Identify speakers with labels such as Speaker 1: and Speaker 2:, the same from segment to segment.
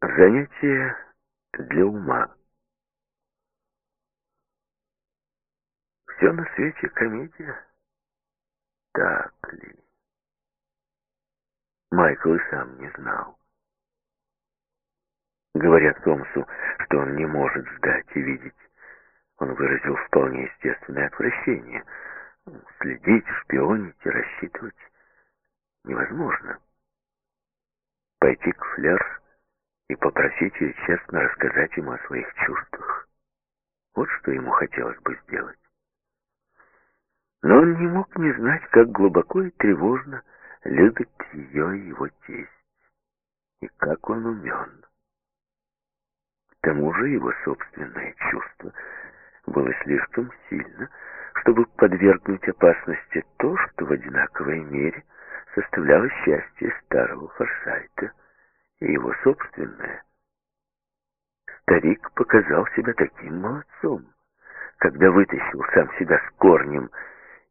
Speaker 1: Занятие для ума. Все на свете комедия. Так ли? Майкл и сам не знал. Говоря Томсу, что он не может ждать и видеть, он выразил вполне естественное отвращение. Следить, шпионить и рассчитывать невозможно. Пойти к Флер и попросить ее честно рассказать ему о своих чувствах. Вот что ему хотелось бы сделать. Но он не мог не знать, как глубоко и тревожно любит ее и его тесть, и как он умен. К тому же его собственное чувство было слишком сильно, чтобы подвергнуть опасности то, что в одинаковой мере составляло счастье старого Форсайта — его собственное. Старик показал себя таким молодцом, когда вытащил сам себя с корнем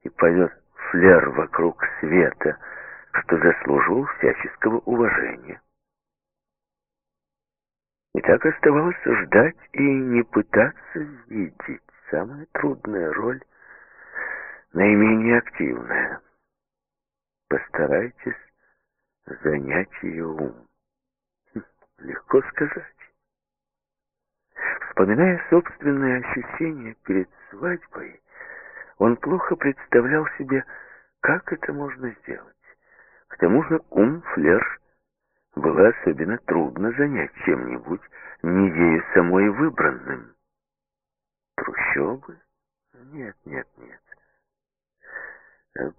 Speaker 1: и повез флер вокруг света, что заслуживал всяческого уважения. И так оставалось ждать и не пытаться видеть. Самая трудная роль, наименее активная. Постарайтесь занять ее ум. Легко сказать. Вспоминая собственные ощущения перед свадьбой, он плохо представлял себе, как это можно сделать. К тому же ум Флер было особенно трудно занять чем-нибудь, не ею самой выбранным. Трущобы? Нет, нет, нет.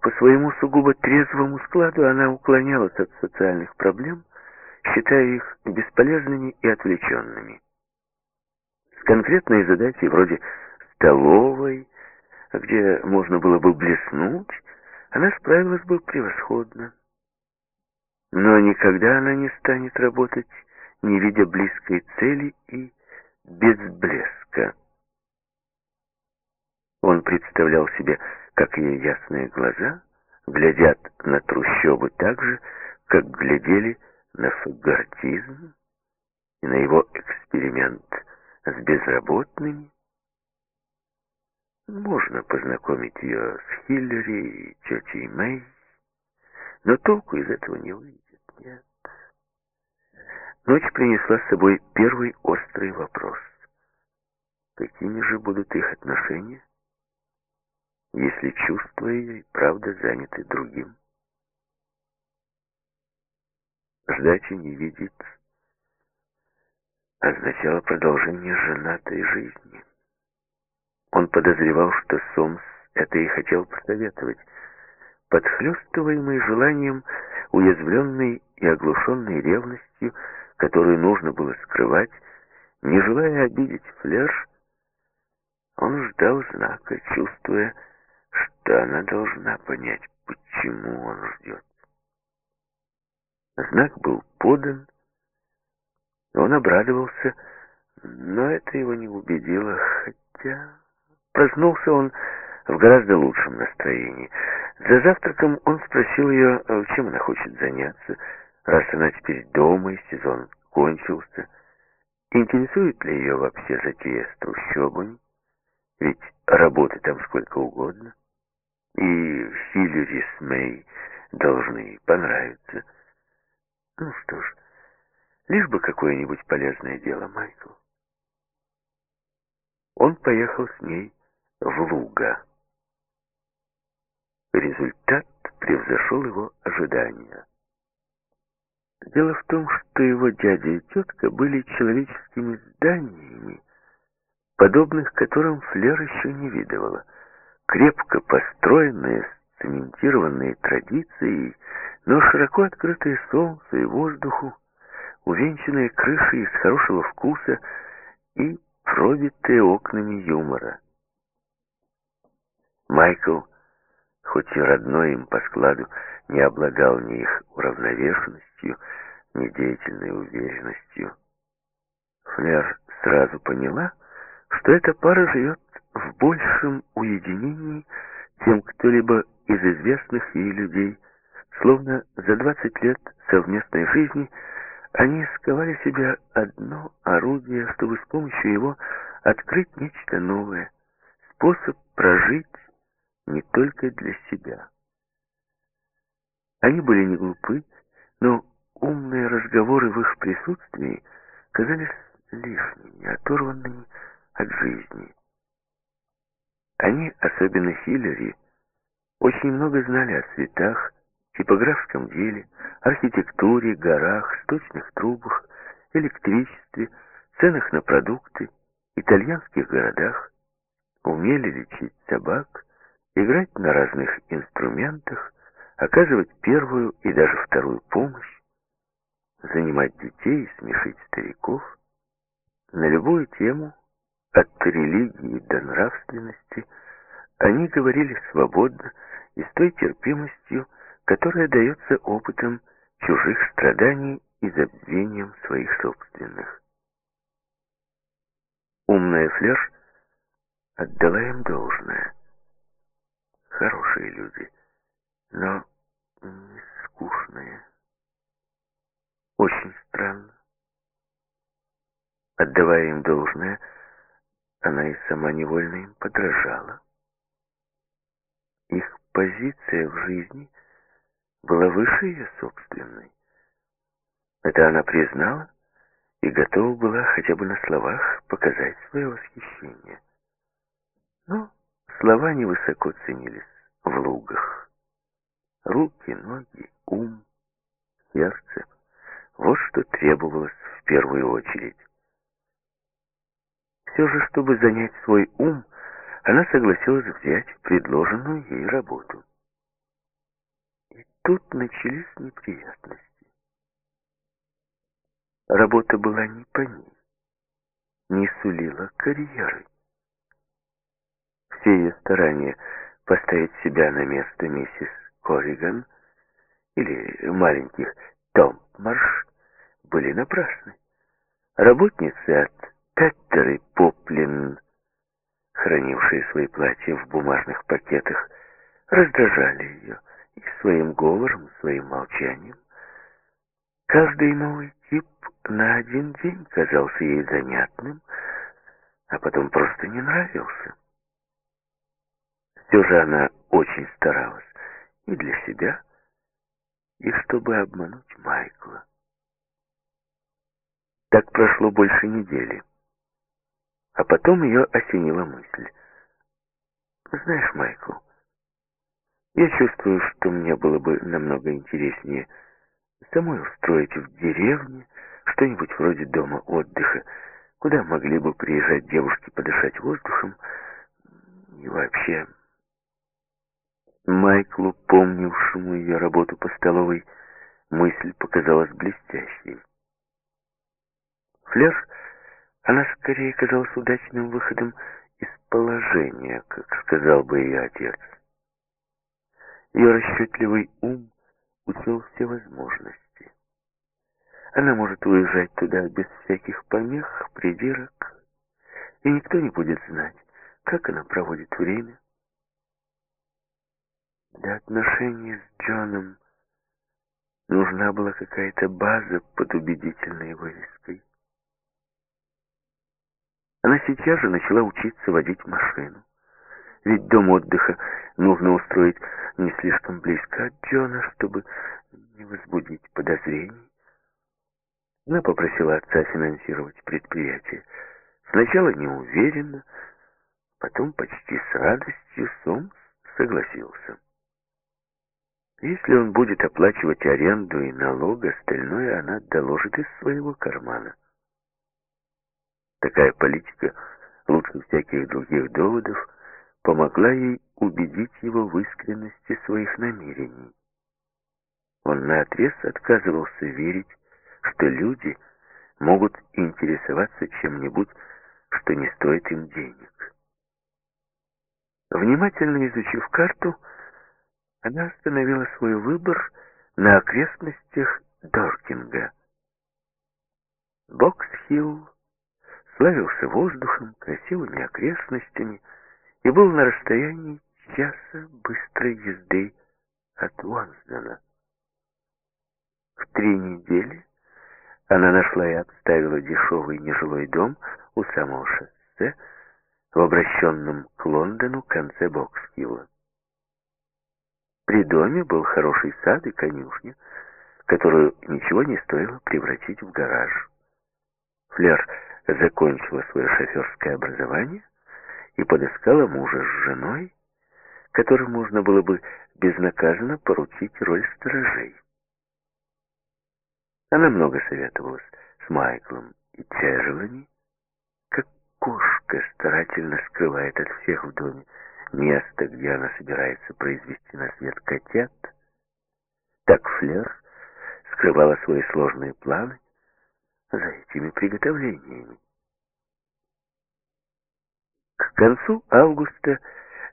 Speaker 1: По своему сугубо трезвому складу она уклонялась от социальных проблем, считая их бесполезными и отвлеченными. С конкретной задачей вроде столовой, где можно было бы блеснуть, она справилась бы превосходно. Но никогда она не станет работать, не видя близкой цели и без блеска. Он представлял себе, как ее ясные глаза глядят на трущобы так же, как глядели на фагортизм и на его эксперимент с безработными. Можно познакомить ее с Хиллери и тетей Мэй, но толку из этого не выйдет, нет. Ночь принесла с собой первый острый вопрос. Какими же будут их отношения, если чувства ее и правда заняты другим? Ждать и не видеть означало продолжение женатой жизни. Он подозревал, что Сомс это и хотел посоветовать, подхлёстываемый желанием, уязвленной и оглушенной ревностью, которую нужно было скрывать, не желая обидеть Флерш, он ждал знака, чувствуя, что она должна понять, почему он ждет. Знак был подан, он обрадовался, но это его не убедило, хотя проснулся он в гораздо лучшем настроении. За завтраком он спросил ее, чем она хочет заняться, раз она теперь дома и сезон кончился. Интересует ли ее вообще затея с трущобами? Ведь работы там сколько угодно. И Хиллери с Мэй должны понравиться. Ну что ж, лишь бы какое-нибудь полезное дело, Майкл. Он поехал с ней в Луга. Результат превзошел его ожидания. Дело в том, что его дядя и тетка были человеческими зданиями, подобных которым Флер еще не видывала. Крепко построенные, цементированные традицией, но широко открытые солнцу и воздуху, увенчанные крышей из хорошего вкуса и пробитые окнами юмора. Майкл, хоть и родной им по складу, не обладал ни их уравновешенностью, ни деятельной уверенностью. Флер сразу поняла, что эта пара живет в большем уединении, чем кто-либо из известных ей людей, Словно за 20 лет совместной жизни Они сковали себя одно орудие, чтобы с помощью его открыть нечто новое, способ прожить не только для себя. Они были не глупы, но умные разговоры в их присутствии казались лишними, оторванными от жизни. Они, особенно Хиллери, очень много знали о цветах, типографском деле, архитектуре, горах, сточных трубах, электричестве, ценах на продукты, итальянских городах, умели лечить собак, играть на разных инструментах, оказывать первую и даже вторую помощь, занимать детей и смешить стариков. На любую тему, от религии до нравственности, они говорили свободно и с той терпимостью, которая дается опытом чужих страданий и забвением своих собственных. Умная Флеш отдала им должное. Хорошие люди, но не скучные. Очень странно. Отдавая им должное, она и сама невольно им подражала. Позиция в жизни была выше ее собственной. Это она признала и готова была хотя бы на словах показать свое восхищение. Но слова невысоко ценились в лугах. Руки, ноги, ум, сердце — вот что требовалось в первую очередь. Все же, чтобы занять свой ум, она согласилась взять предложенную ей работу. И тут начались неприятности. Работа была не по ней, не сулила карьеры. Все ее старания поставить себя на место миссис Корриган или маленьких Томпмарш были напрасны. Работницы от Теттер и Поплин, хранившие свои платья в бумажных пакетах, раздражали ее и своим говором, своим молчанием. Каждый новый тип на один день казался ей занятным, а потом просто не нравился. Все же она очень старалась и для себя, и чтобы обмануть Майкла. Так прошло больше недели. А потом ее осенила мысль. Знаешь, Майкл, я чувствую, что мне было бы намного интереснее самой устроить в деревне что-нибудь вроде дома отдыха, куда могли бы приезжать девушки подышать воздухом и вообще Майклу, помнившему ее работу по столовой, мысль показалась блестящей. Флер, она скорее казалась удачным выходом из положения, как сказал бы ее отец. Ее расчетливый ум учел все возможности. Она может уезжать туда без всяких помех, придирок, и никто не будет знать, как она проводит время. Для отношений с Джоном нужна была какая-то база под убедительной вывеской. Сейчас же начала учиться водить машину. Ведь дом отдыха нужно устроить не слишком близко от Джона, чтобы не возбудить подозрений. Она попросила отца финансировать предприятие. Сначала неуверенно, потом почти с радостью Сомс согласился. Если он будет оплачивать аренду и налог, остальное она доложит из своего кармана. Такая политика, лучше всяких других доводов, помогла ей убедить его в искренности своих намерений. Он наотрез отказывался верить, что люди могут интересоваться чем-нибудь, что не стоит им денег. Внимательно изучив карту, она остановила свой выбор на окрестностях Доркинга. Бокс-Хилл славился воздухом, красивыми окрестностями и был на расстоянии часа быстрой езды от Уансдена. В три недели она нашла и обставила дешевый нежилой дом у самого шоссе в обращенном к Лондону конце Боксхилла. При доме был хороший сад и конюшня, которую ничего не стоило превратить в гараж. Флер закончила свое шоферское образование и подыскала мужа с женой, которым можно было бы безнаказанно поручить роль сторожей. Она много советовалась с Майклом и Чежелани, как кошка старательно скрывает от всех в доме место, где она собирается произвести на свет котят, так Флер скрывала свои сложные планы за этими приготовлениями. К концу августа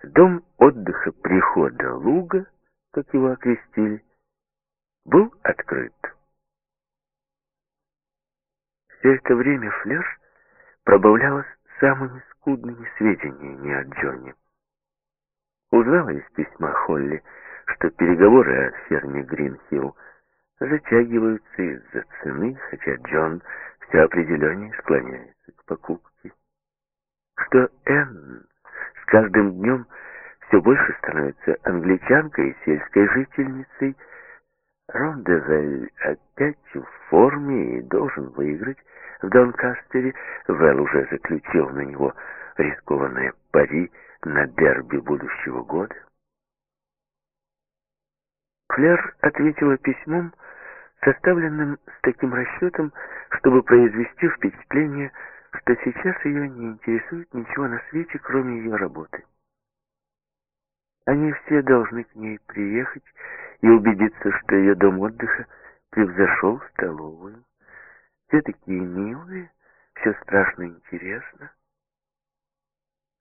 Speaker 1: дом отдыха прихода Луга, как его окрестили, был открыт. Все это время Флер пробавлялась самыми скудными сведениями о Джоне. Узнала из письма Холли, что переговоры о ферме Гринхилл затягиваются из-за цены, хотя Джон все определеннее склоняется к покупке. Что Энн с каждым днем все больше становится англичанкой и сельской жительницей, Рондевель опять в форме и должен выиграть в Донкастере. Вэл уже заключил на него рискованное пари на дерби будущего года. Флер ответила письмом, составленным с таким расчетом, чтобы произвести впечатление, что сейчас ее не интересует ничего на свете, кроме ее работы. Они все должны к ней приехать и убедиться, что ее дом отдыха превзошел столовую. Все такие милые, все страшно интересно.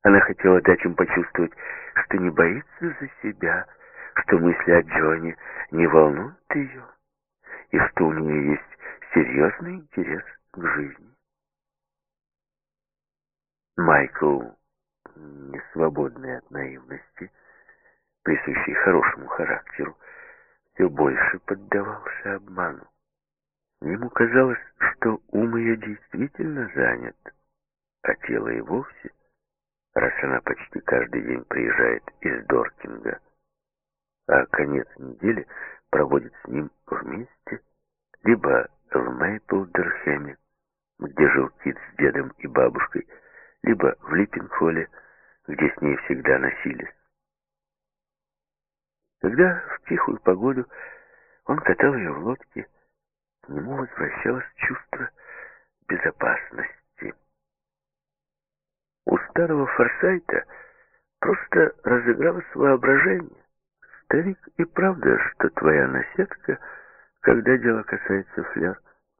Speaker 1: Она хотела дать им почувствовать, что не боится за себя, что мысли о Джоне не волнуют ее, и что у нее есть серьезный интерес к жизни. Майкл, не свободный от наивности, присущий хорошему характеру, все больше поддавался обману. Ему казалось, что ум ее действительно занят, а тело и вовсе, раз она почти каждый день приезжает из Доркинга, а конец недели проводит с ним вместе, либо в Мейплдерхеме, где жил Кит с дедом и бабушкой, либо в Липпинхолле, где с ней всегда носились. Когда в тихую погоду он катал ее в лодке, к нему возвращалось чувство безопасности. У старого Форсайта просто разыгралось воображение. Старик и правда, что твоя наседка, когда дело касается фляр,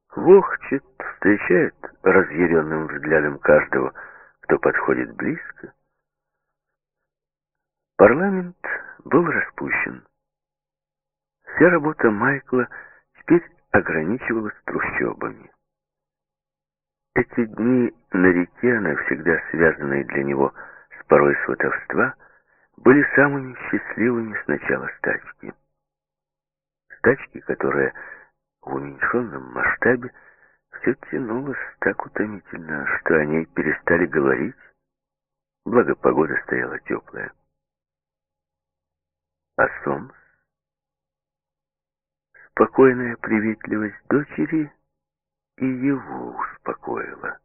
Speaker 1: квохчет, встречает разъяренным взглядом каждого, кто подходит близко. Парламент был распущен. Вся работа Майкла теперь ограничивалась трущобами. Эти дни на реке, навсегда связанные для него с порой сватовства, были самыми счастливыми с начала стачки. Стачки, которая в уменьшенном масштабе все тянулось так утомительно, что о ней перестали говорить, благо погода стояла теплая. А Сомс? Спокойная приветливость дочери и его успокоила.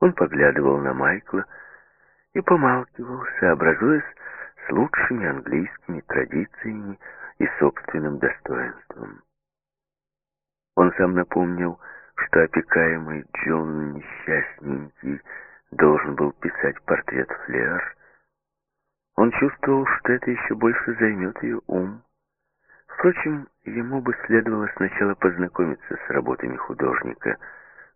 Speaker 1: Он поглядывал на Майкла и помалкивал, сообразуясь с лучшими английскими традициями и собственным достоинством. Он сам напомнил, что опекаемый Джон несчастненький должен был писать портрет Флер, он чувствовал, что это еще больше займет ее ум. Впрочем, ему бы следовало сначала познакомиться с работами художника,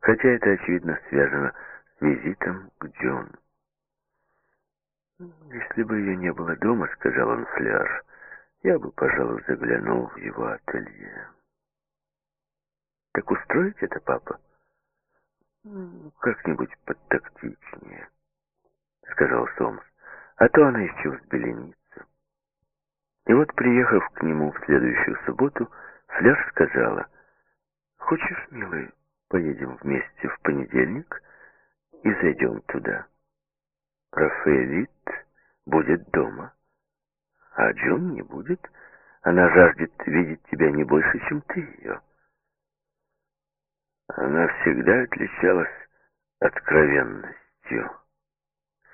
Speaker 1: хотя это, очевидно, связано с визитом к Джону. «Если бы ее не было дома, — сказал он Фляр, — я бы, пожалуй, заглянул в его ателье». «Так устроить это, папа?» «Как-нибудь подтактичнее», — сказал Сомс а то она еще взбеленится. И вот, приехав к нему в следующую субботу, Фляж сказала, Хочешь, милый, поедем вместе в понедельник и зайдем туда? Рафаэлит будет дома, а Джун не будет. Она жаждет видеть тебя не больше, чем ты ее. Она всегда отличалась откровенностью,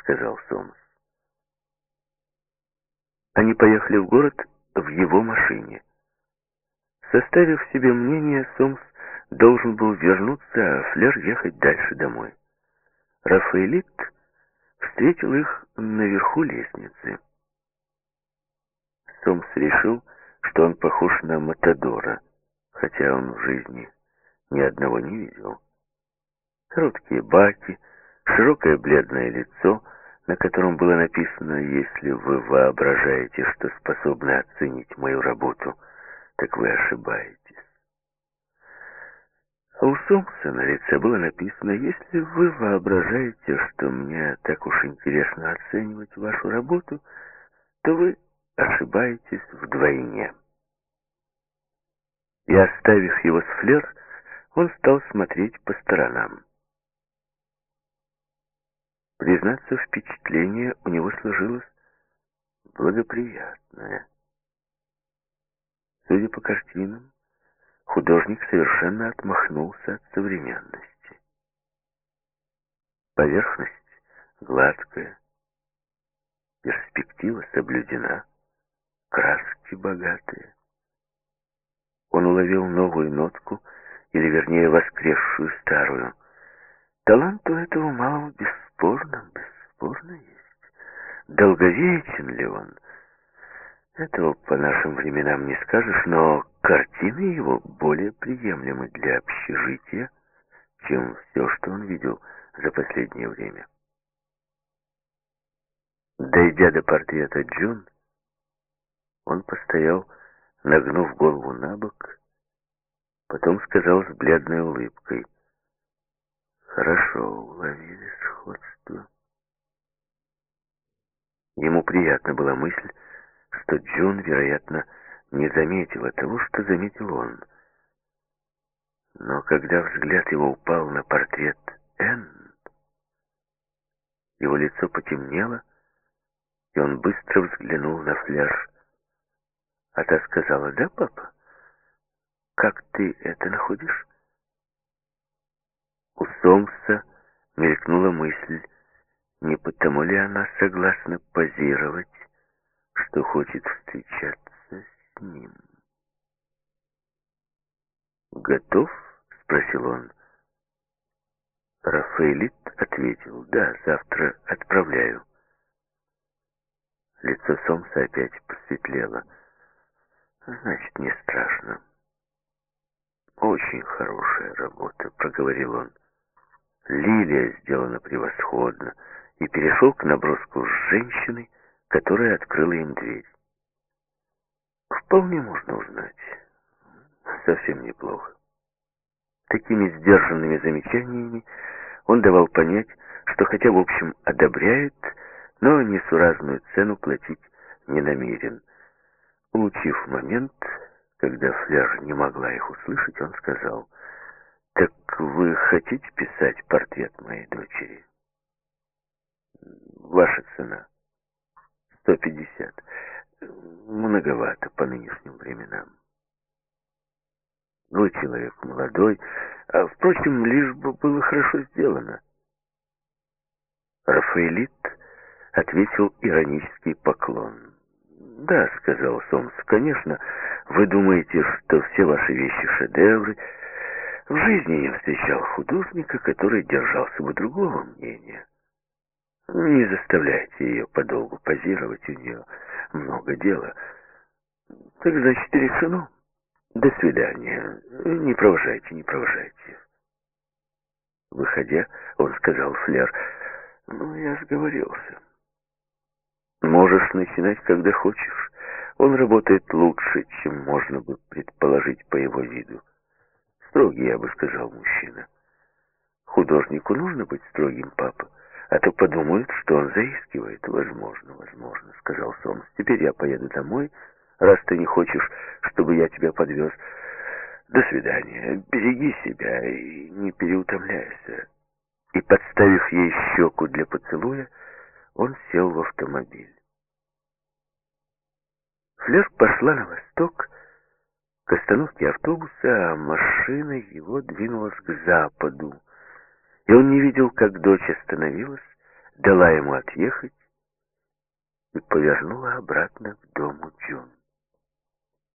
Speaker 1: сказал Сомс. Они поехали в город в его машине. Составив себе мнение, Сомс должен был вернуться, а Флер ехать дальше домой. Рафаэлит встретил их наверху лестницы. Сомс решил, что он похож на Матадора, хотя он в жизни ни одного не видел. Короткие баки, широкое бледное лицо, на котором было написано «Если вы воображаете, что способны оценить мою работу, так вы ошибаетесь». А у Сомса на лице было написано «Если вы воображаете, что мне так уж интересно оценивать вашу работу, то вы ошибаетесь вдвойне». И оставив его с флер, он стал смотреть по сторонам. Признаться, впечатление у него сложилось благоприятное. Судя по картинам, художник совершенно отмахнулся от современности. Поверхность гладкая, перспектива соблюдена, краски богатые. Он уловил новую нотку, или вернее воскресшую старую. Талант у этого малого бесспорно, бесспорно есть. Долговечен ли он? Этого по нашим временам не скажешь, но картины его более приемлемы для общежития, чем все, что он видел за последнее время. Дойдя до портрета Джун, он постоял, нагнув голову на бок, потом сказал с бледной улыбкой, «Хорошо уловили сходство». Ему приятна была мысль, что Джун, вероятно, не заметила того, что заметил он. Но когда взгляд его упал на портрет Энн, его лицо потемнело, и он быстро взглянул на фляж. А та сказала, «Да, папа? Как ты это находишь?» У Сомса мелькнула мысль, не потому ли она согласна позировать, что хочет встречаться ним. «Готов?» — спросил он. Рафаэлит ответил, «Да, завтра отправляю». Лицо Сомса опять посветлело. «Значит, не страшно». «Очень хорошая работа», — проговорил он. «Лилия сделана превосходно» и перешел к наброску с женщиной, которая открыла им дверь. Вполне можно узнать. Совсем неплохо. Такими сдержанными замечаниями он давал понять, что хотя в общем одобряет, но несуразную цену платить не намерен. Улучив момент, когда Фляж не могла их услышать, он сказал, «Так вы хотите писать портрет моей дочери?» «Ваша цена». 150. Многовато по нынешним временам. Вы человек молодой, а, впрочем, лишь бы было хорошо сделано. Рафаэлит ответил иронический поклон. «Да», — сказал Сомс, — «конечно, вы думаете, что все ваши вещи шедевры. В жизни я встречал художника, который держался бы другого мнения». Не заставляйте ее подолгу позировать, у нее много дела. Так значит, решено. До свидания. Не провожайте, не провожайте. Выходя, он сказал Флер, ну, я сговорился. Можешь начинать, когда хочешь. Он работает лучше, чем можно бы предположить по его виду. Строгий, я бы сказал, мужчина. Художнику нужно быть строгим, папа. А то подумают, что он заискивает. Возможно, возможно, сказал Сомс. Теперь я поеду домой, раз ты не хочешь, чтобы я тебя подвез. До свидания. Береги себя и не переутомляйся. И, подставив ей щеку для поцелуя, он сел в автомобиль. Флер пошла на восток, к остановке автобуса, а машина его двинулась к западу. И он не видел, как дочь остановилась, дала ему отъехать и повернула обратно к дому Джон.